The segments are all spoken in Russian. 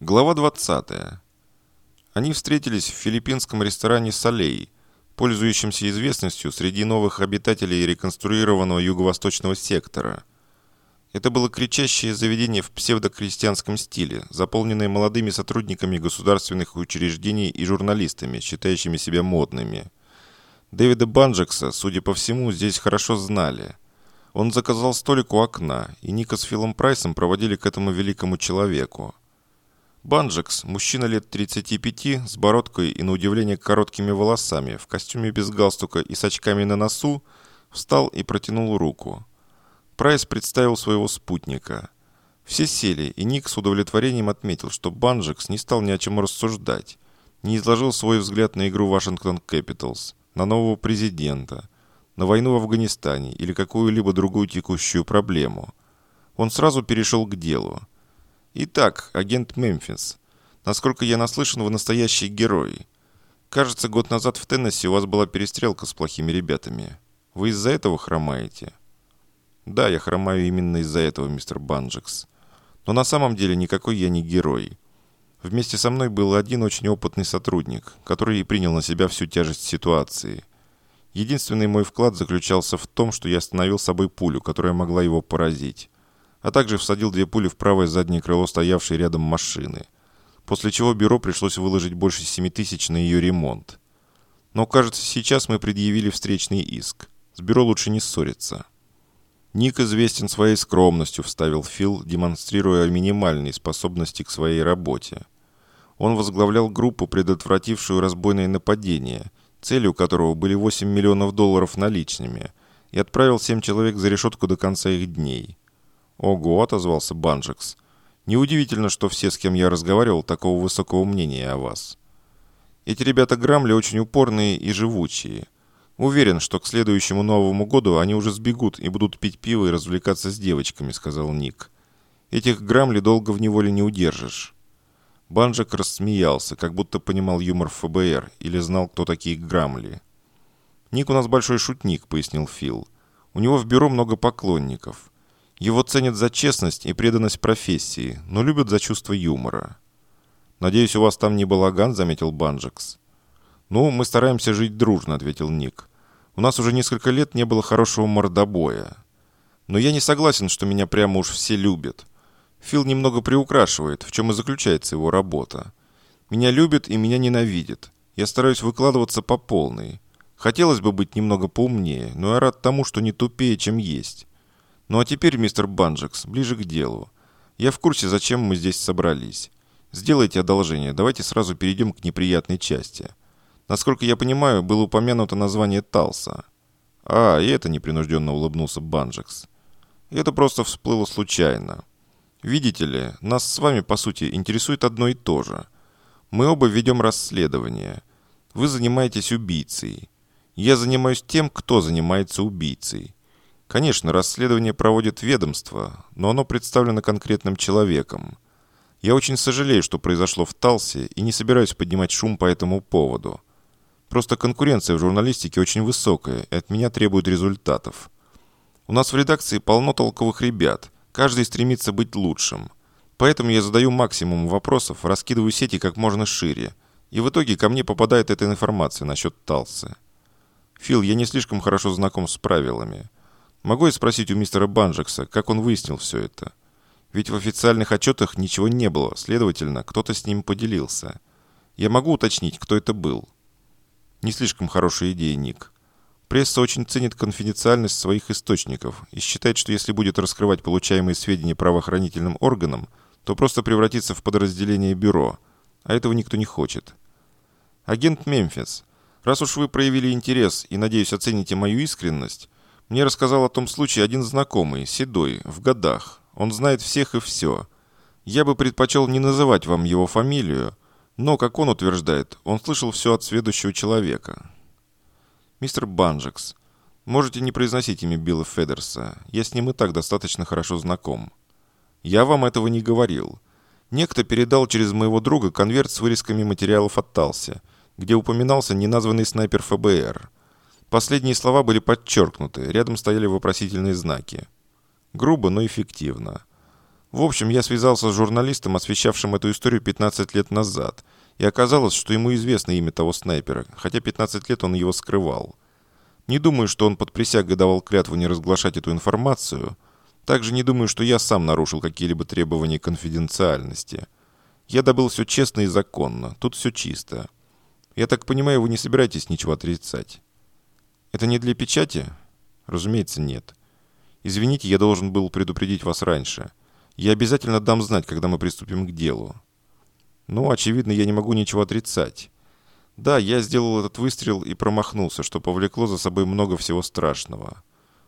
Глава 20. Они встретились в филиппинском ресторане «Солей», пользующемся известностью среди новых обитателей реконструированного юго-восточного сектора. Это было кричащее заведение в псевдокрестьянском стиле, заполненное молодыми сотрудниками государственных учреждений и журналистами, считающими себя модными. Дэвида Банджекса, судя по всему, здесь хорошо знали. Он заказал столик у окна, и Ника с Филом Прайсом проводили к этому великому человеку. Банджекс, мужчина лет 35, с бородкой и, на удивление, короткими волосами, в костюме без галстука и с очками на носу, встал и протянул руку. Прайс представил своего спутника. Все сели, и Ник с удовлетворением отметил, что Банджекс не стал ни о чем рассуждать, не изложил свой взгляд на игру Вашингтон Кэпиталс, на нового президента, на войну в Афганистане или какую-либо другую текущую проблему. Он сразу перешел к делу. Итак, агент Мемфис. Насколько я наслышан, вы настоящий герой. Кажется, год назад в Теннесси у вас была перестрелка с плохими ребятами. Вы из-за этого хромаете? Да, я хромаю именно из-за этого, мистер Банджекс. Но на самом деле никакой я не герой. Вместе со мной был один очень опытный сотрудник, который и принял на себя всю тяжесть ситуации. Единственный мой вклад заключался в том, что я остановил собой пулю, которая могла его поразить а также всадил две пули в правое заднее крыло стоявшей рядом машины, после чего бюро пришлось выложить больше 7 тысяч на ее ремонт. Но, кажется, сейчас мы предъявили встречный иск. С бюро лучше не ссориться. Ник известен своей скромностью, вставил Фил, демонстрируя минимальные способности к своей работе. Он возглавлял группу, предотвратившую разбойное нападение, целью которого были 8 миллионов долларов наличными, и отправил 7 человек за решетку до конца их дней. «Ого», — отозвался Банджекс. «Неудивительно, что все, с кем я разговаривал, такого высокого мнения о вас. Эти ребята Грамли очень упорные и живучие. Уверен, что к следующему Новому году они уже сбегут и будут пить пиво и развлекаться с девочками», — сказал Ник. «Этих Грамли долго в неволе не удержишь». Банджек рассмеялся, как будто понимал юмор ФБР или знал, кто такие Грамли. «Ник у нас большой шутник», — пояснил Фил. «У него в бюро много поклонников». Его ценят за честность и преданность профессии, но любят за чувство юмора. «Надеюсь, у вас там не балаган», — заметил Банджекс. «Ну, мы стараемся жить дружно», — ответил Ник. «У нас уже несколько лет не было хорошего мордобоя. Но я не согласен, что меня прямо уж все любят. Фил немного приукрашивает, в чем и заключается его работа. Меня любят и меня ненавидят. Я стараюсь выкладываться по полной. Хотелось бы быть немного поумнее, но я рад тому, что не тупее, чем есть. Ну а теперь, мистер Банджекс, ближе к делу. Я в курсе, зачем мы здесь собрались. Сделайте одолжение, давайте сразу перейдем к неприятной части. Насколько я понимаю, было упомянуто название Талса. А, и это непринужденно улыбнулся Банджекс. Это просто всплыло случайно. Видите ли, нас с вами, по сути, интересует одно и то же. Мы оба ведем расследование. Вы занимаетесь убийцей. Я занимаюсь тем, кто занимается убийцей. Конечно, расследование проводит ведомство, но оно представлено конкретным человеком. Я очень сожалею, что произошло в Талсе, и не собираюсь поднимать шум по этому поводу. Просто конкуренция в журналистике очень высокая, и от меня требуют результатов. У нас в редакции полно толковых ребят, каждый стремится быть лучшим. Поэтому я задаю максимум вопросов, раскидываю сети как можно шире, и в итоге ко мне попадает эта информация насчет Талсы. Фил, я не слишком хорошо знаком с правилами. Могу я спросить у мистера Банджекса, как он выяснил все это? Ведь в официальных отчетах ничего не было, следовательно, кто-то с ним поделился. Я могу уточнить, кто это был? Не слишком хорошая идея, Ник. Пресса очень ценит конфиденциальность своих источников и считает, что если будет раскрывать получаемые сведения правоохранительным органам, то просто превратится в подразделение бюро, а этого никто не хочет. Агент Мемфис, раз уж вы проявили интерес и, надеюсь, оцените мою искренность, мне рассказал о том случае один знакомый, седой, в годах. Он знает всех и все. Я бы предпочел не называть вам его фамилию, но, как он утверждает, он слышал все от следующего человека. Мистер Банджекс, можете не произносить имя Билла Федерса. Я с ним и так достаточно хорошо знаком. Я вам этого не говорил. Некто передал через моего друга конверт с вырезками материалов от Талси, где упоминался неназванный снайпер ФБР – Последние слова были подчеркнуты, рядом стояли вопросительные знаки. Грубо, но эффективно. В общем, я связался с журналистом, освещавшим эту историю 15 лет назад, и оказалось, что ему известно имя того снайпера, хотя 15 лет он его скрывал. Не думаю, что он под присягой давал клятву не разглашать эту информацию. Также не думаю, что я сам нарушил какие-либо требования конфиденциальности. Я добыл все честно и законно. Тут все чисто. Я так понимаю, вы не собираетесь ничего отрицать. Это не для печати? Разумеется, нет. Извините, я должен был предупредить вас раньше. Я обязательно дам знать, когда мы приступим к делу. Ну, очевидно, я не могу ничего отрицать. Да, я сделал этот выстрел и промахнулся, что повлекло за собой много всего страшного.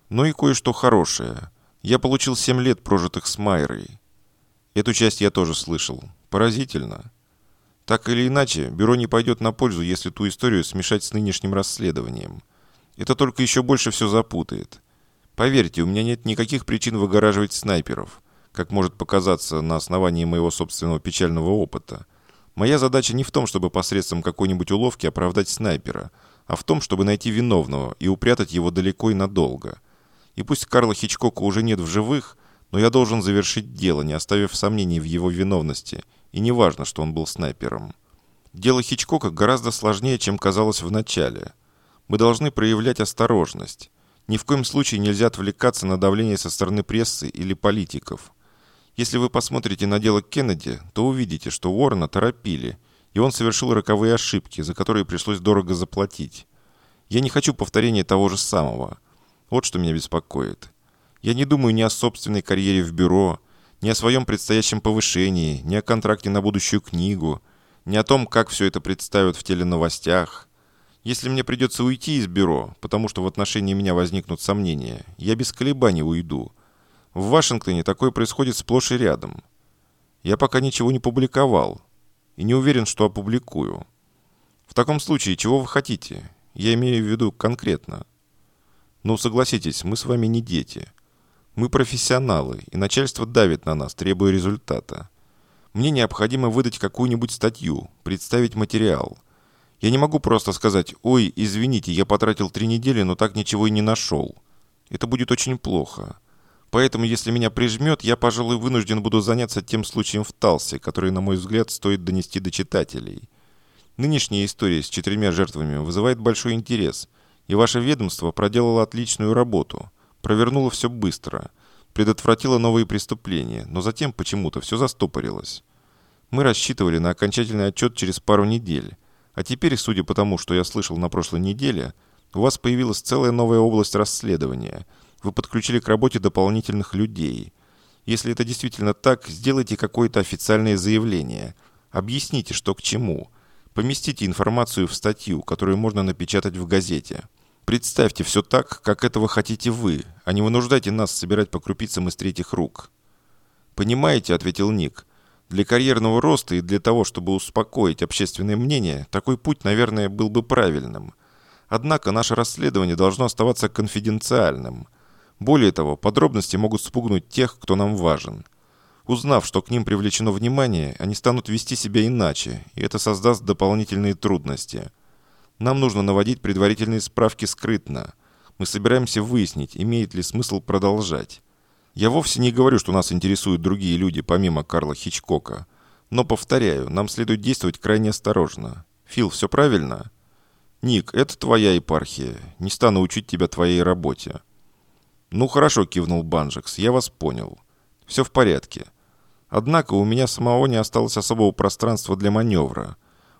Но и кое-что хорошее. Я получил 7 лет, прожитых с Майрой. Эту часть я тоже слышал. Поразительно. Так или иначе, бюро не пойдет на пользу, если ту историю смешать с нынешним расследованием. Это только еще больше все запутает. Поверьте, у меня нет никаких причин выгораживать снайперов, как может показаться на основании моего собственного печального опыта. Моя задача не в том, чтобы посредством какой-нибудь уловки оправдать снайпера, а в том, чтобы найти виновного и упрятать его далеко и надолго. И пусть Карла Хичкока уже нет в живых, но я должен завершить дело, не оставив сомнений в его виновности, и не важно, что он был снайпером. Дело Хичкока гораздо сложнее, чем казалось в начале. Мы должны проявлять осторожность. Ни в коем случае нельзя отвлекаться на давление со стороны прессы или политиков. Если вы посмотрите на дело Кеннеди, то увидите, что Уоррена торопили, и он совершил роковые ошибки, за которые пришлось дорого заплатить. Я не хочу повторения того же самого. Вот что меня беспокоит. Я не думаю ни о собственной карьере в бюро, ни о своем предстоящем повышении, ни о контракте на будущую книгу, ни о том, как все это представят в теленовостях. Если мне придется уйти из бюро, потому что в отношении меня возникнут сомнения, я без колебаний уйду – в Вашингтоне такое происходит сплошь и рядом. Я пока ничего не публиковал. И не уверен, что опубликую. В таком случае, чего вы хотите? Я имею в виду конкретно. Ну, согласитесь, мы с вами не дети. Мы профессионалы, и начальство давит на нас, требуя результата. Мне необходимо выдать какую-нибудь статью, представить материал. Я не могу просто сказать «Ой, извините, я потратил три недели, но так ничего и не нашел». Это будет очень плохо. Поэтому, если меня прижмет, я, пожалуй, вынужден буду заняться тем случаем в Талсе, который, на мой взгляд, стоит донести до читателей. Нынешняя история с четырьмя жертвами вызывает большой интерес, и ваше ведомство проделало отличную работу, провернуло все быстро, предотвратило новые преступления, но затем почему-то все застопорилось. Мы рассчитывали на окончательный отчет через пару недель, а теперь, судя по тому, что я слышал на прошлой неделе, у вас появилась целая новая область расследования – вы подключили к работе дополнительных людей. Если это действительно так, сделайте какое-то официальное заявление. Объясните, что к чему. Поместите информацию в статью, которую можно напечатать в газете. Представьте все так, как этого хотите вы, а не вынуждайте нас собирать по крупицам из третьих рук. «Понимаете», — ответил Ник, — «для карьерного роста и для того, чтобы успокоить общественное мнение, такой путь, наверное, был бы правильным. Однако наше расследование должно оставаться конфиденциальным». Более того, подробности могут спугнуть тех, кто нам важен. Узнав, что к ним привлечено внимание, они станут вести себя иначе, и это создаст дополнительные трудности. Нам нужно наводить предварительные справки скрытно. Мы собираемся выяснить, имеет ли смысл продолжать. Я вовсе не говорю, что нас интересуют другие люди, помимо Карла Хичкока. Но, повторяю, нам следует действовать крайне осторожно. Фил, все правильно? Ник, это твоя епархия. Не стану учить тебя твоей работе. «Ну хорошо», — кивнул Банжекс, — «я вас понял. Все в порядке. Однако у меня самого не осталось особого пространства для маневра.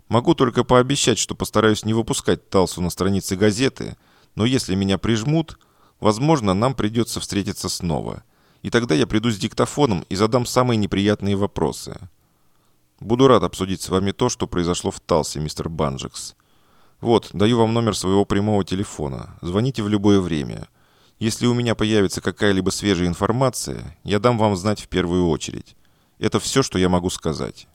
Могу только пообещать, что постараюсь не выпускать Талсу на странице газеты, но если меня прижмут, возможно, нам придется встретиться снова. И тогда я приду с диктофоном и задам самые неприятные вопросы. Буду рад обсудить с вами то, что произошло в Талсе, мистер Банжекс. Вот, даю вам номер своего прямого телефона. Звоните в любое время». Если у меня появится какая-либо свежая информация, я дам вам знать в первую очередь. Это все, что я могу сказать».